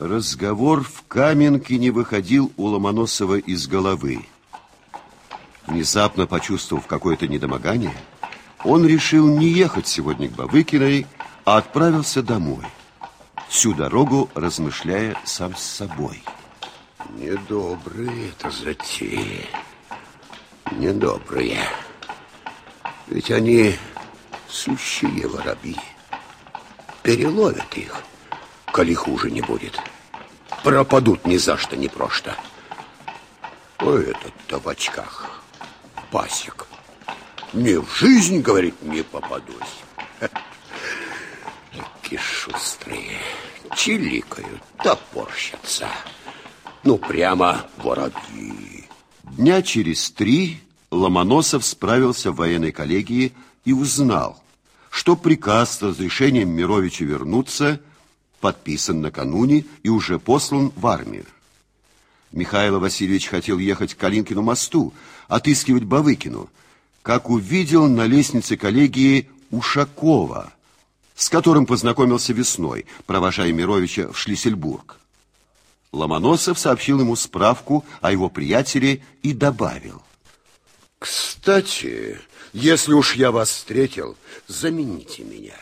Разговор в Каменке не выходил у Ломоносова из головы. Внезапно почувствовав какое-то недомогание, он решил не ехать сегодня к Бавыкиной, а отправился домой, всю дорогу размышляя сам с собой. Недобрые это затеи. Недобрые. Ведь они сущие воробьи. Переловят их, коли хуже не будет. Пропадут ни за что, ни просто. Ой, этот-то в очках. Пасек. Ни в жизнь, говорит, не попадусь. Такие шустрые. Чиликают, топорщатся. Ну, прямо воробьи. Дня через три Ломоносов справился в военной коллегии и узнал, что приказ с разрешением Мировича вернуться подписан накануне и уже послан в армию. Михаил Васильевич хотел ехать к Калинкину мосту, отыскивать Бавыкину, как увидел на лестнице коллегии Ушакова, с которым познакомился весной, провожая Мировича в Шлиссельбург. Ломоносов сообщил ему справку о его приятеле и добавил. Кстати, если уж я вас встретил, замените меня.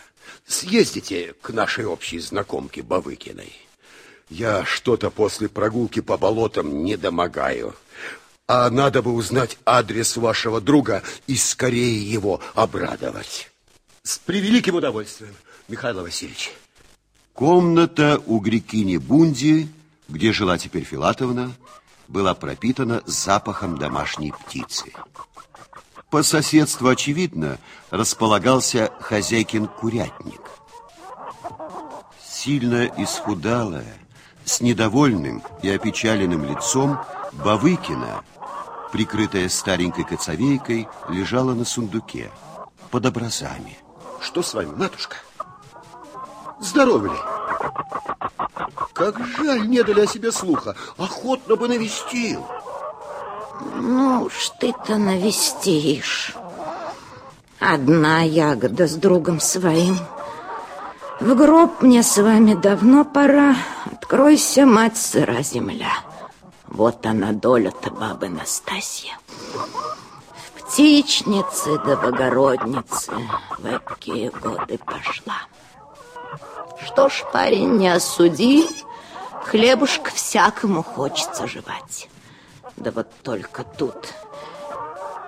Съездите к нашей общей знакомке Бавыкиной. Я что-то после прогулки по болотам не домогаю. А надо бы узнать адрес вашего друга и скорее его обрадовать. С превеликим удовольствием, Михаил Васильевич. Комната у Грекини Бунди, где жила теперь Филатовна, была пропитана запахом домашней птицы. По соседству, очевидно, располагался хозяйкин курятник. Сильно исхудалая, с недовольным и опечаленным лицом, Бавыкина, прикрытая старенькой коцовейкой, лежала на сундуке под образами. Что с вами, матушка? Здоровы ли? Как жаль, не дали о себе слуха. Охотно бы навестил. Ну уж ты-то навестишь. Одна ягода с другом своим. В гроб мне с вами давно пора. Откройся, мать сыра земля. Вот она доля-то бабы Настасья. В птичнице да в огороднице в эткие годы пошла. Что ж, парень, не осуди, хлебушка всякому хочется жевать. Да вот только тут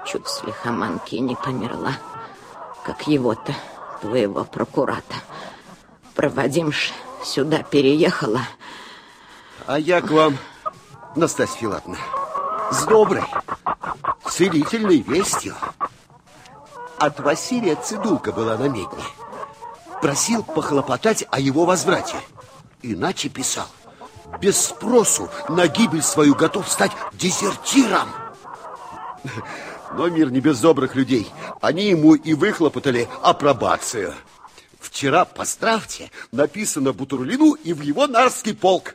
чуть с лихоманки не померла, как его-то, твоего прокурата. Проводимш сюда переехала. А я к вам, Настасья Филатовна, с доброй, целительной вестью. От Василия цидулка была на медне. Просил похлопотать о его возврате. Иначе писал без спросу на гибель свою готов стать дезертиром. Но мир не без добрых людей. Они ему и выхлопотали апробацию. Вчера, поздравьте, написано Бутурлину и в его нарский полк.